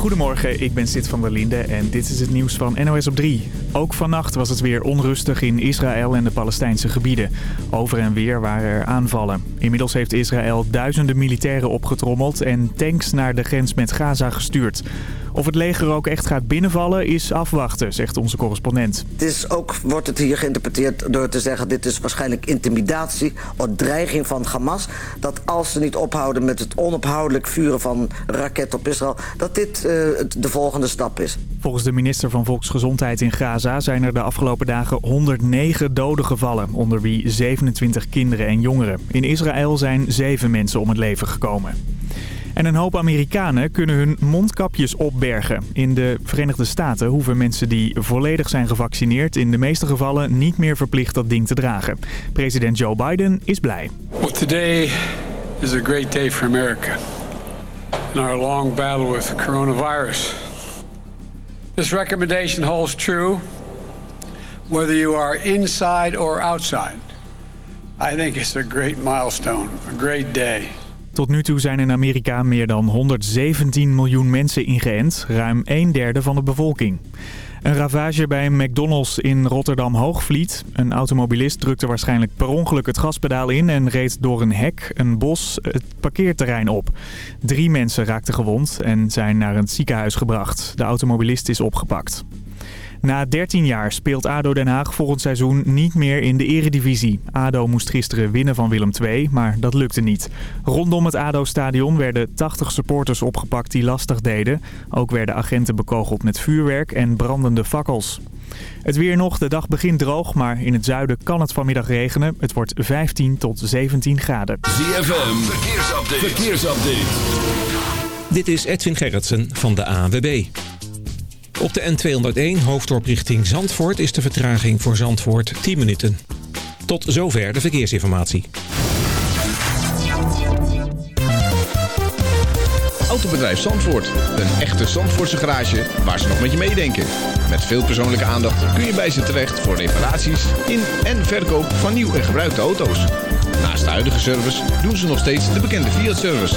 Goedemorgen, ik ben Sid van der Linde en dit is het nieuws van NOS op 3. Ook vannacht was het weer onrustig in Israël en de Palestijnse gebieden. Over en weer waren er aanvallen. Inmiddels heeft Israël duizenden militairen opgetrommeld en tanks naar de grens met Gaza gestuurd. Of het leger ook echt gaat binnenvallen is afwachten, zegt onze correspondent. Het is ook, wordt het hier geïnterpreteerd door te zeggen... dit is waarschijnlijk intimidatie of dreiging van Hamas. Dat als ze niet ophouden met het onophoudelijk vuren van raketten op Israël... dat dit de volgende stap is. Volgens de minister van Volksgezondheid in Gaza zijn er de afgelopen dagen 109 doden gevallen. Onder wie 27 kinderen en jongeren. In Israël zijn zeven mensen om het leven gekomen. En een hoop Amerikanen kunnen hun mondkapjes opbergen. In de Verenigde Staten hoeven mensen die volledig zijn gevaccineerd... in de meeste gevallen niet meer verplicht dat ding te dragen. President Joe Biden is blij. Well, today is a great day for America. In our long battle with coronavirus. This recommendation holds true whether you are inside or outside. I think it's a great milestone, a great day. Tot nu toe zijn in Amerika meer dan 117 miljoen mensen ingeënt, ruim een derde van de bevolking. Een ravage bij een McDonald's in Rotterdam-Hoogvliet. Een automobilist drukte waarschijnlijk per ongeluk het gaspedaal in en reed door een hek, een bos, het parkeerterrein op. Drie mensen raakten gewond en zijn naar een ziekenhuis gebracht. De automobilist is opgepakt. Na 13 jaar speelt ADO Den Haag volgend seizoen niet meer in de eredivisie. ADO moest gisteren winnen van Willem II, maar dat lukte niet. Rondom het ADO-stadion werden 80 supporters opgepakt die lastig deden. Ook werden agenten bekogeld met vuurwerk en brandende fakkels. Het weer nog, de dag begint droog, maar in het zuiden kan het vanmiddag regenen. Het wordt 15 tot 17 graden. ZFM, verkeersupdate. verkeersupdate. Dit is Edwin Gerritsen van de ANWB. Op de N201 hoofddorp richting Zandvoort is de vertraging voor Zandvoort 10 minuten. Tot zover de verkeersinformatie. Autobedrijf Zandvoort. Een echte Zandvoortse garage waar ze nog met je meedenken. Met veel persoonlijke aandacht kun je bij ze terecht voor reparaties in en verkoop van nieuw en gebruikte auto's. Naast de huidige service doen ze nog steeds de bekende Fiat-service.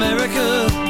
America.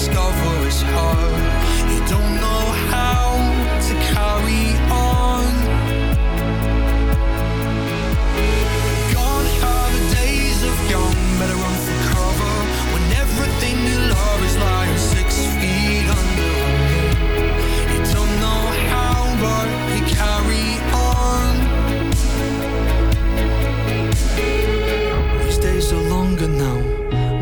Discover it's hard. You don't know how to carry on.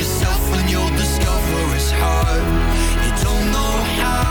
Yourself you'll discover it's hard. You don't know how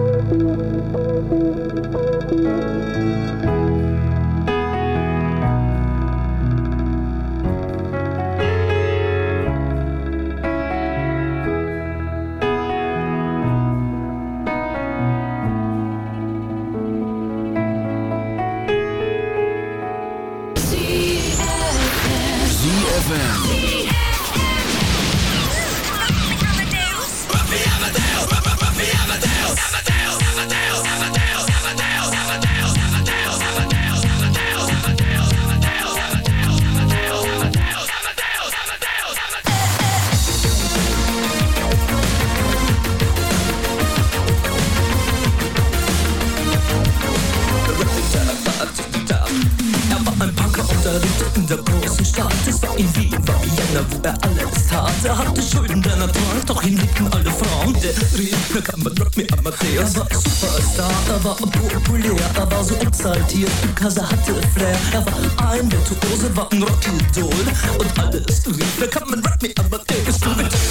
Der großen Stadt. Es war in Wien, war Vienna, wo er alles tat. Er hatte Schulden, der Natur, doch ihn liebten alle Frauen. Der na kann man Rock me Amadeus. Er war Superstar, er war populär, er war so exaltiert, because er hatte Flair. Er war ein Virtuose, war ein Rockidol und alles rief, na kann man Rock me Amadeus.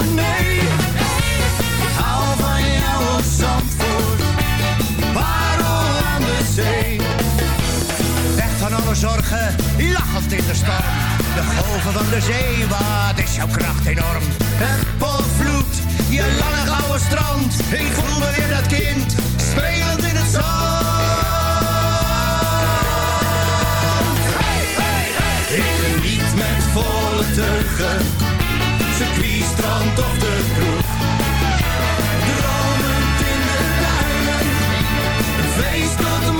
Ik hou van jou op Zandvoort. Parel aan de zee. Weg van alle zorgen, lachend in de storm. De golven van de zee, wat is jouw kracht enorm. Het potvloed, je lange gouden strand. Ik voel me weer dat kind, spelend in het zand. Hey, hey, hey. Ik met volle strand of de kroeg. Dromend in de duinen, een feest tot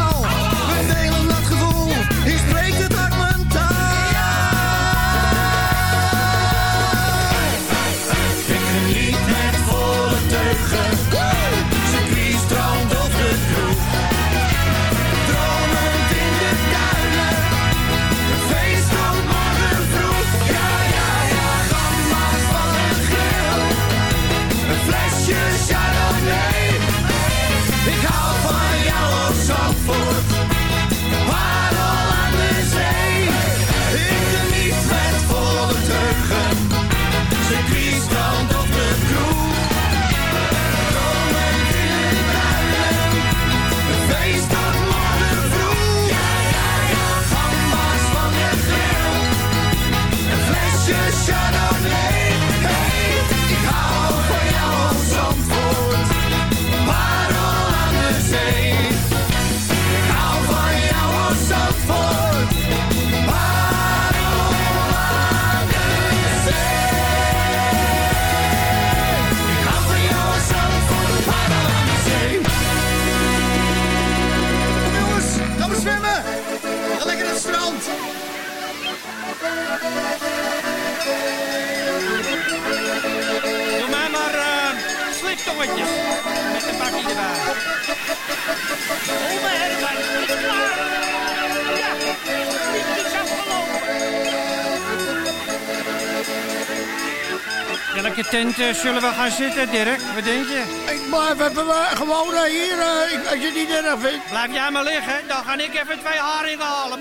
Eh, zullen we gaan zitten, Dirk? Wat denk je? Ik blijf even eh, gewoon eh, hier, als je het niet erg vindt. Blijf jij maar liggen, dan ga ik even twee haringen halen.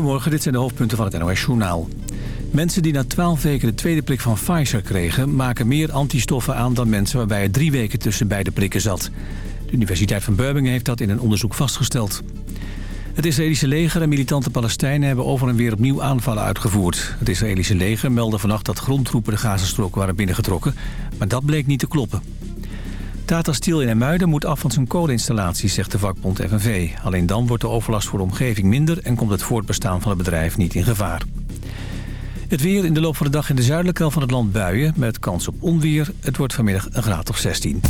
Goedemorgen, dit zijn de hoofdpunten van het NOS-journaal. Mensen die na 12 weken de tweede prik van Pfizer kregen... maken meer antistoffen aan dan mensen waarbij er drie weken tussen beide prikken zat. De Universiteit van Birmingham heeft dat in een onderzoek vastgesteld. Het Israëlische leger en militante Palestijnen hebben over en weer opnieuw aanvallen uitgevoerd. Het Israëlische leger meldde vannacht dat grondtroepen de Gazastrook waren binnengetrokken... maar dat bleek niet te kloppen. Tata Steel in Emuiden moet af van zijn koleninstallatie, zegt de vakbond FNV. Alleen dan wordt de overlast voor de omgeving minder... en komt het voortbestaan van het bedrijf niet in gevaar. Het weer in de loop van de dag in de zuidelijke helft van het land buien... met kans op onweer. Het wordt vanmiddag een graad of 16.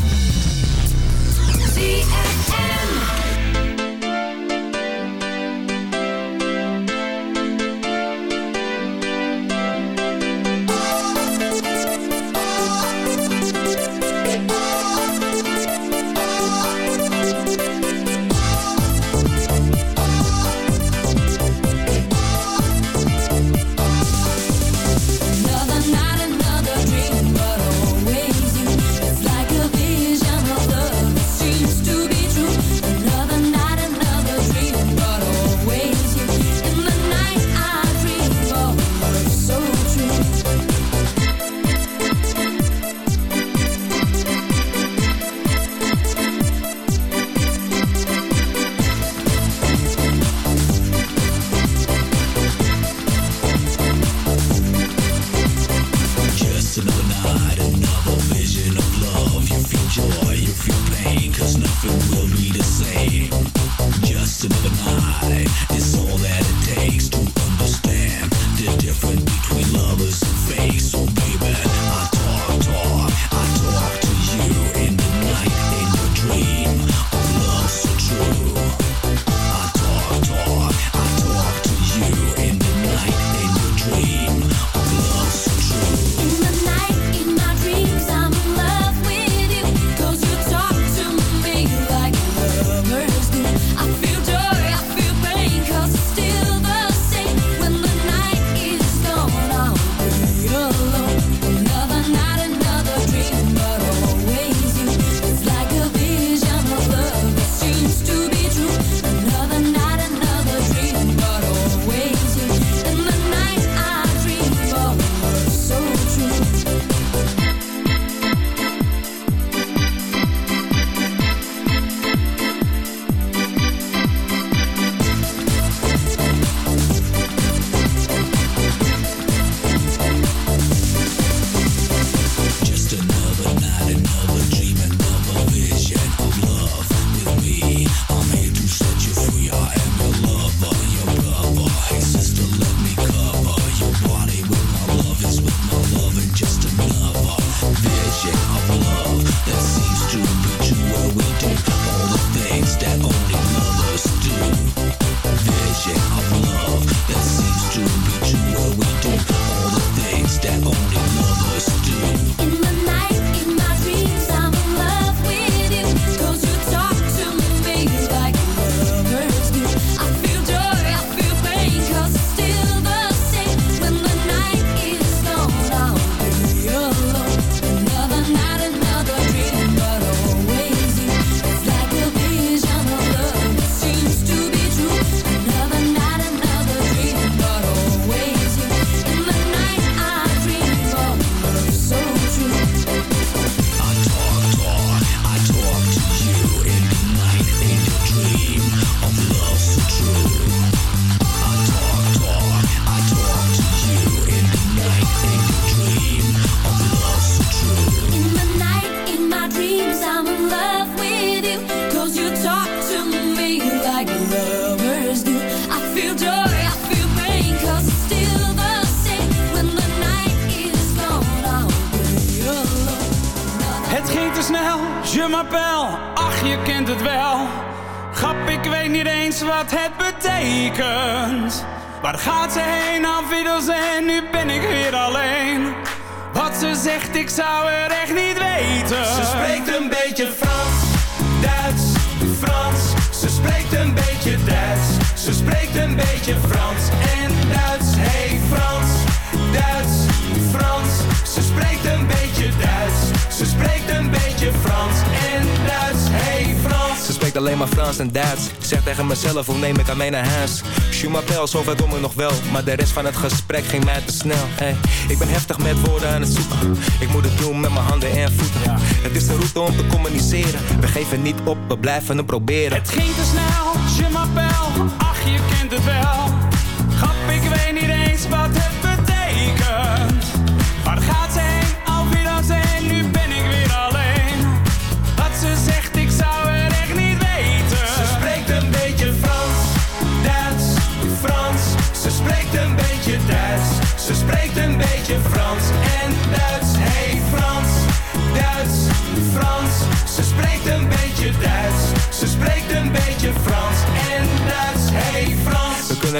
Zover kom ik nog wel. Maar de rest van het gesprek ging mij te snel. Hey, ik ben heftig met woorden aan het zoeken. Ik moet het doen met mijn handen en voeten. Het is de route om te communiceren. We geven niet op, we blijven het proberen. Het ging te snel, je m'appelle, ach je kent het wel.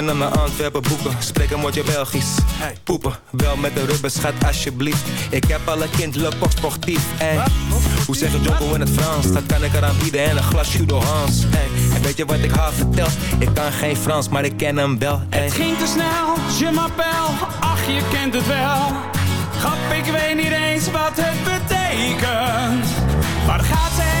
Kunnen hem naar Antwerpen boeken, spreken moet je Belgisch. Poepen, wel met de rubber schat alsjeblieft. Ik heb alle kind, le pop sportief. Ey. Hoe zeg je Jocko in het Frans? Dat kan ik eraan bieden en een glas Judo Hans. En weet je wat ik haar vertel? Ik kan geen Frans, maar ik ken hem wel. Het ging te snel, je m'appelle, ach je kent het wel. Grap, ik weet niet eens wat het betekent. Waar gaat ze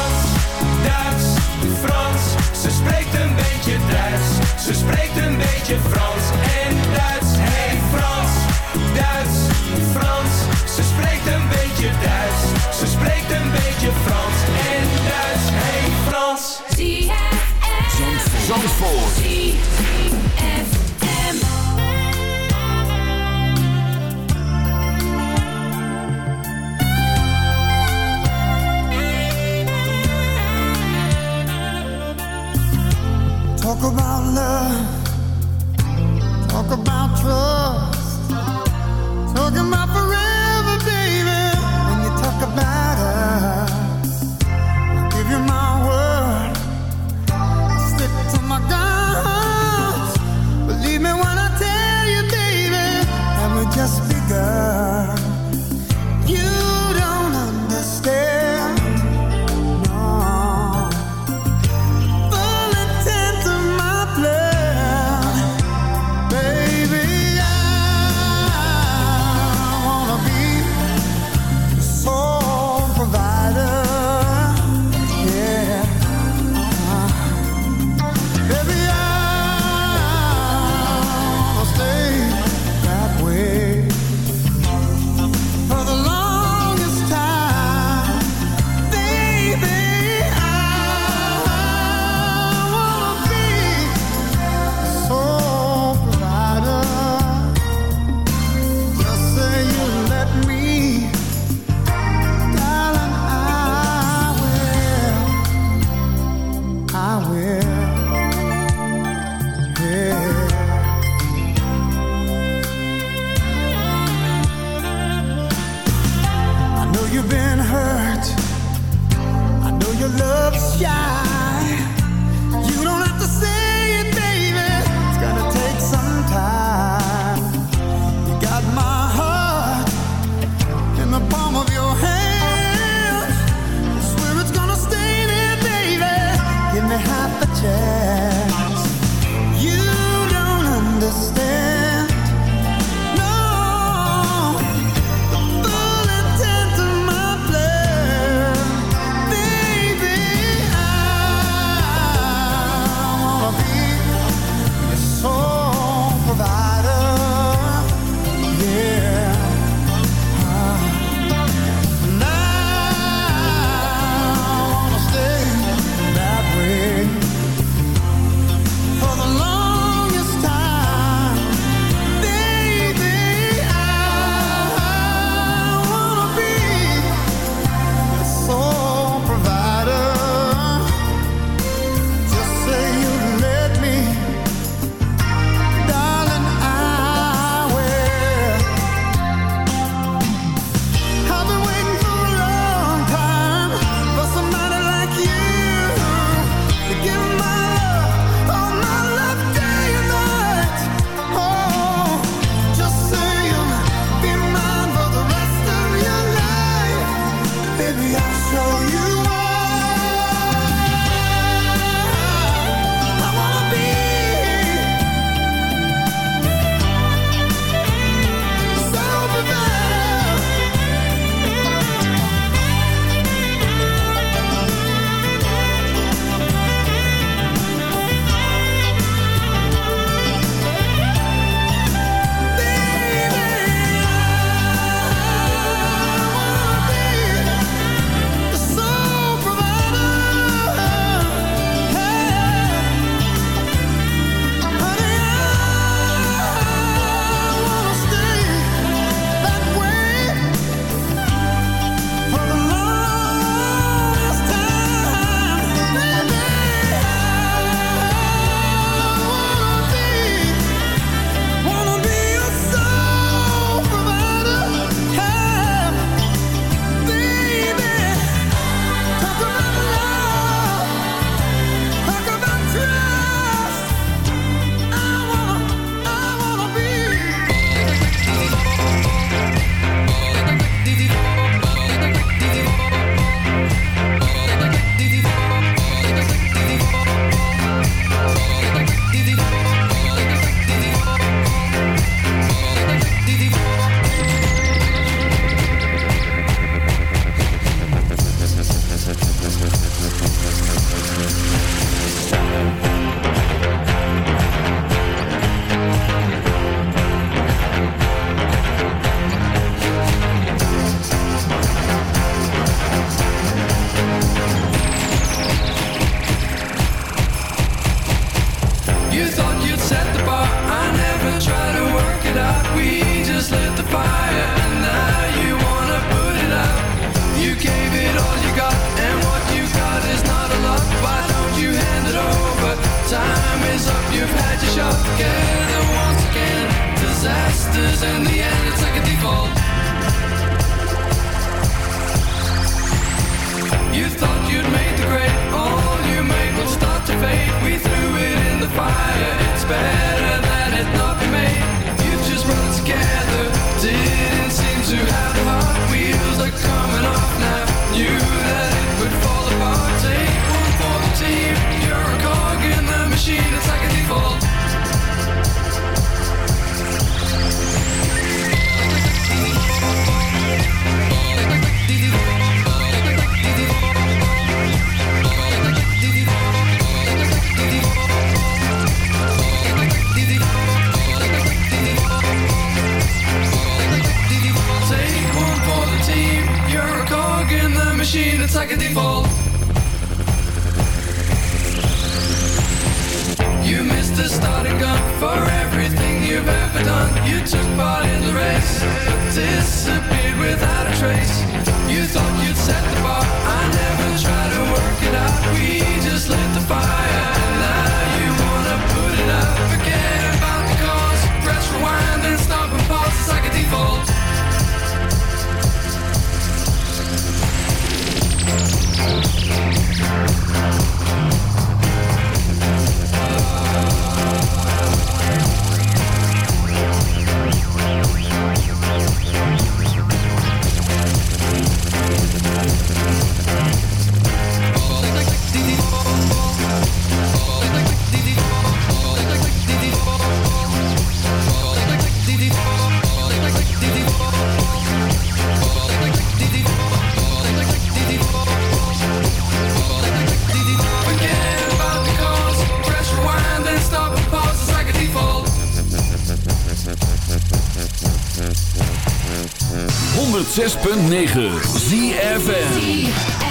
Duits, you've been hurt. I know your love's shy. done. You took part in the race, but disappeared without a trace. You thought you'd set the bar. I never tried to work it out. We 106.9 ZFN